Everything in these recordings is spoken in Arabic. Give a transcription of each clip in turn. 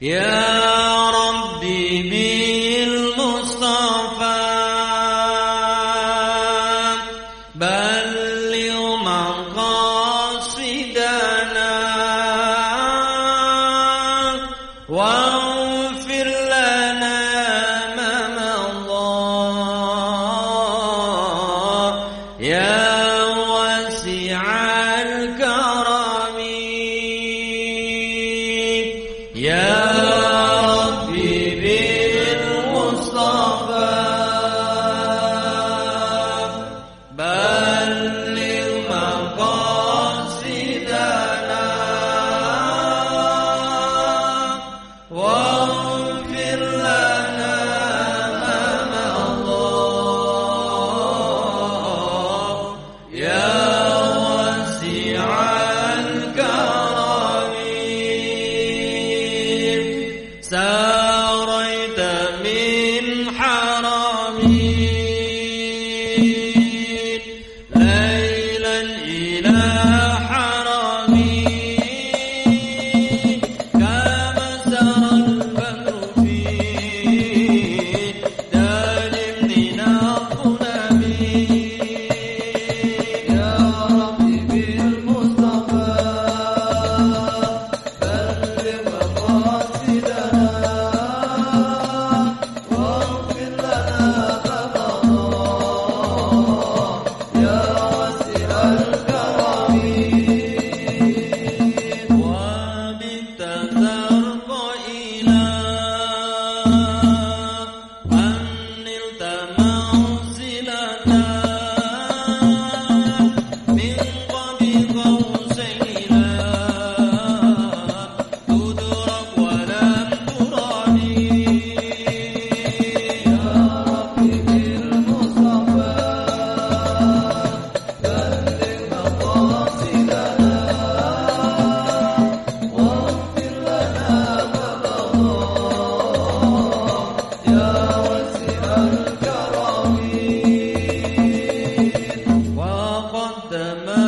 يا ربي بالمصطفى بلغ مقاصدنا واغفر لنا ما مضى. يا تمام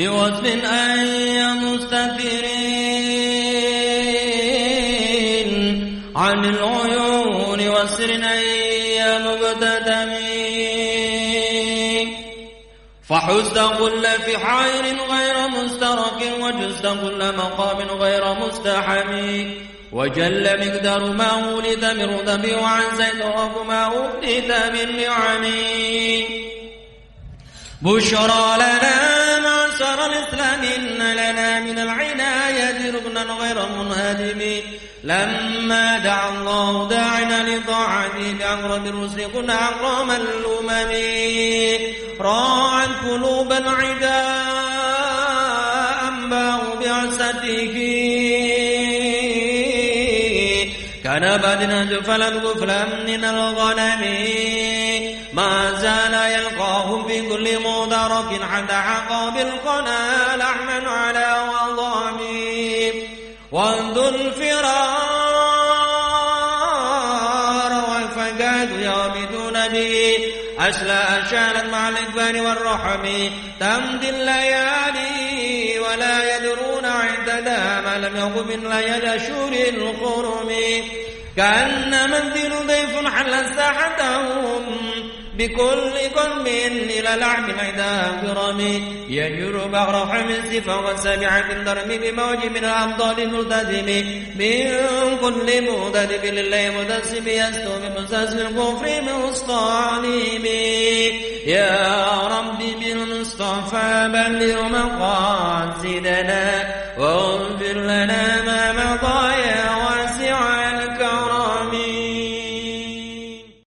بوصف أي مستثيرين عن العيون وسر أي مبتدمين فحزت كل في حائر غير مسترك وجزت كل مقام غير مستحمي وجل مقدار ما ولد من رتب وعن زيد رب ما ولد من نعمي بشرى لنا إن لنا من العناية ركنا غير منهدم. لما دعا الله داعنا لطاعته الرسل كنا أكرم الأمم. راعى قلوب العداء أنباه بعزته. كان بدنا فلم غفلا من الغنم. ما زال يلقاه في كل مدرك حتى حقا بالقنا لحما على وضامي وانذ الفرار والفقاد يابدون به. أشلاء شالت مع الإكبار والرحم. تمضي الليالي ولا يدرون عددا ما لم يكن من ليالي أشهر الخرم كأن منزل ضيف حل ساحتهم. بكل قلب إلى لعب ميدان كرم يجر بغر حمس فوق سبعة الدرم بموج من الأبطال الملتزم. من كل مدد لله مدسم يستو بمساس الكفر مصطلم يا ربي بالمصطفى بلغ مقاصدنا.